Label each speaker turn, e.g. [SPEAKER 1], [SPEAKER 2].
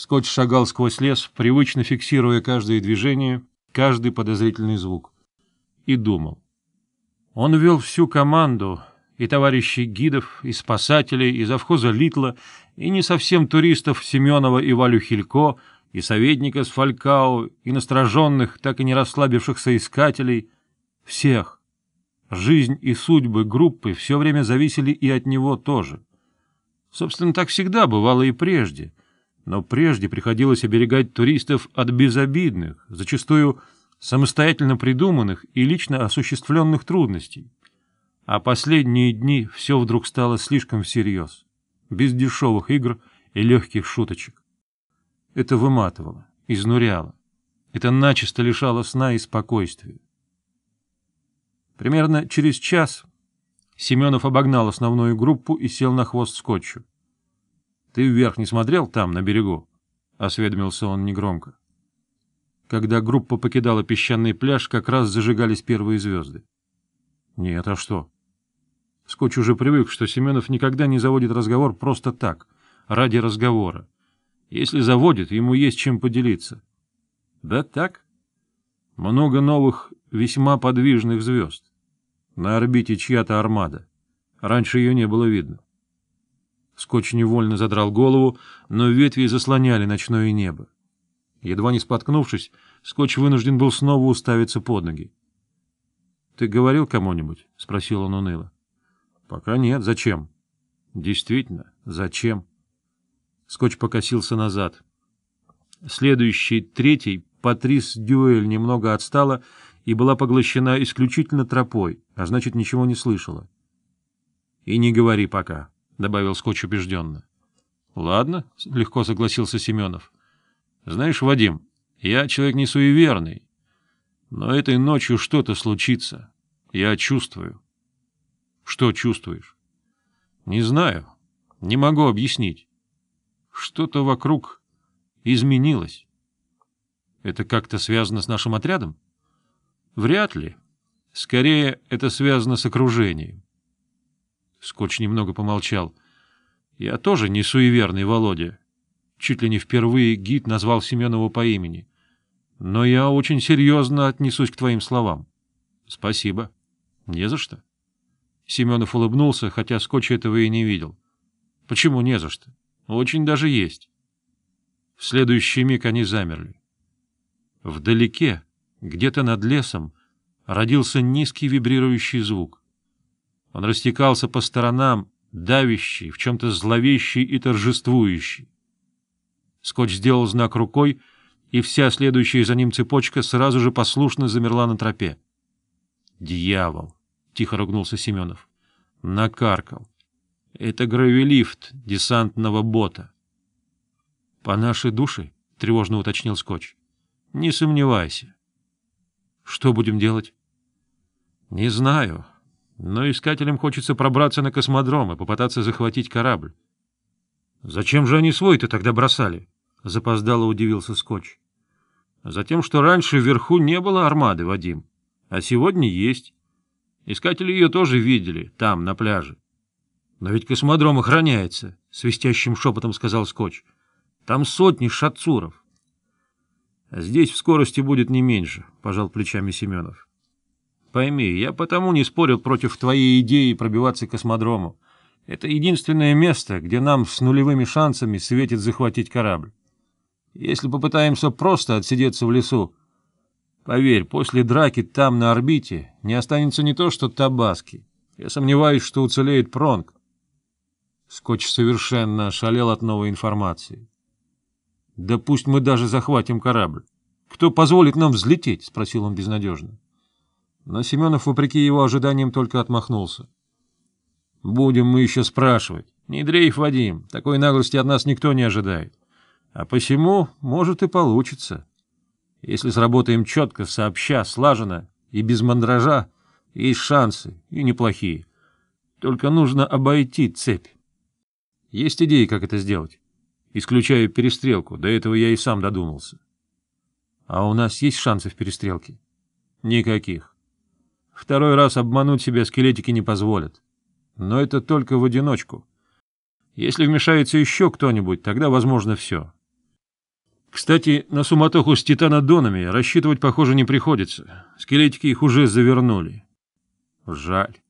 [SPEAKER 1] Скотч шагал сквозь лес, привычно фиксируя каждое движение, каждый подозрительный звук. И думал. Он вел всю команду, и товарищей гидов, и спасателей, и завхоза Литла, и не совсем туристов Семенова и Валю Хилько, и советника с Фалькао, и настороженных, так и не расслабившихся искателей. Всех. Жизнь и судьбы группы все время зависели и от него тоже. Собственно, так всегда бывало и прежде — но прежде приходилось оберегать туристов от безобидных, зачастую самостоятельно придуманных и лично осуществленных трудностей. А последние дни все вдруг стало слишком всерьез, без дешевых игр и легких шуточек. Это выматывало, изнуряло. Это начисто лишало сна и спокойствия. Примерно через час Семенов обогнал основную группу и сел на хвост скотчу. Ты вверх не смотрел там, на берегу? — осведомился он негромко. Когда группа покидала песчаный пляж, как раз зажигались первые звезды. — Нет, а что? Скотч уже привык, что Семенов никогда не заводит разговор просто так, ради разговора. Если заводит, ему есть чем поделиться. — Да так. Много новых, весьма подвижных звезд. На орбите чья-то армада. Раньше ее не было видно. — Скотч невольно задрал голову, но ветви заслоняли ночное небо. Едва не споткнувшись, Скотч вынужден был снова уставиться под ноги. — Ты говорил кому-нибудь? — спросил он уныло. — Пока нет. Зачем? — Действительно, зачем? Скотч покосился назад. Следующий, третий, Патрис Дюэль немного отстала и была поглощена исключительно тропой, а значит, ничего не слышала. — И не говори пока, — добавил Скотч убежденно. — Ладно, — легко согласился Семенов. — Знаешь, Вадим, я человек не суеверный, но этой ночью что-то случится. Я чувствую. — Что чувствуешь? — Не знаю. Не могу объяснить. Что-то вокруг изменилось. — Это как-то связано с нашим отрядом? — Вряд ли. Скорее, это связано с окружением. Скотч немного помолчал. «Я тоже не суеверный, Володя. Чуть ли не впервые гид назвал Семенова по имени. Но я очень серьезно отнесусь к твоим словам. Спасибо. Не за что». Семенов улыбнулся, хотя Скотч этого и не видел. «Почему не за что? Очень даже есть». В следующий миг они замерли. Вдалеке, где-то над лесом, родился низкий вибрирующий звук. Он растекался по сторонам, давящий, в чем-то зловещий и торжествующий. Скотч сделал знак рукой, и вся следующая за ним цепочка сразу же послушно замерла на тропе. «Дьявол!» — тихо ругнулся Семенов. «Накаркал. Это гравилифт десантного бота». «По нашей душе?» — тревожно уточнил Скотч. «Не сомневайся». «Что будем делать?» «Не знаю», но искателям хочется пробраться на космодром и попытаться захватить корабль. Зачем же они свой-то тогда бросали? Запоздало удивился Скотч. Затем, что раньше вверху не было армады, Вадим, а сегодня есть. Искатели ее тоже видели, там, на пляже. Но ведь космодром охраняется, — свистящим шепотом сказал Скотч. Там сотни шатцуров. Здесь в скорости будет не меньше, — пожал плечами Семенов. Пойми, я потому не спорил против твоей идеи пробиваться к космодрому. Это единственное место, где нам с нулевыми шансами светит захватить корабль. Если попытаемся просто отсидеться в лесу, поверь, после драки там, на орбите, не останется не то что табаски. Я сомневаюсь, что уцелеет Пронг. Скотч совершенно шалел от новой информации. — Да пусть мы даже захватим корабль. Кто позволит нам взлететь? — спросил он безнадежно. — но Семенов, вопреки его ожиданиям, только отмахнулся. — Будем мы еще спрашивать. Не дрейф, Вадим, такой наглости от нас никто не ожидает. А посему, может, и получится. Если сработаем четко, сообща, слаженно и без мандража, есть шансы, и неплохие. Только нужно обойти цепь. Есть идеи, как это сделать. Исключаю перестрелку, до этого я и сам додумался. — А у нас есть шансы в перестрелке? — Никаких. Второй раз обмануть себя скелетики не позволят. Но это только в одиночку. Если вмешается еще кто-нибудь, тогда возможно все. Кстати, на суматоху с титанодонами рассчитывать, похоже, не приходится. Скелетики их уже завернули. Жаль.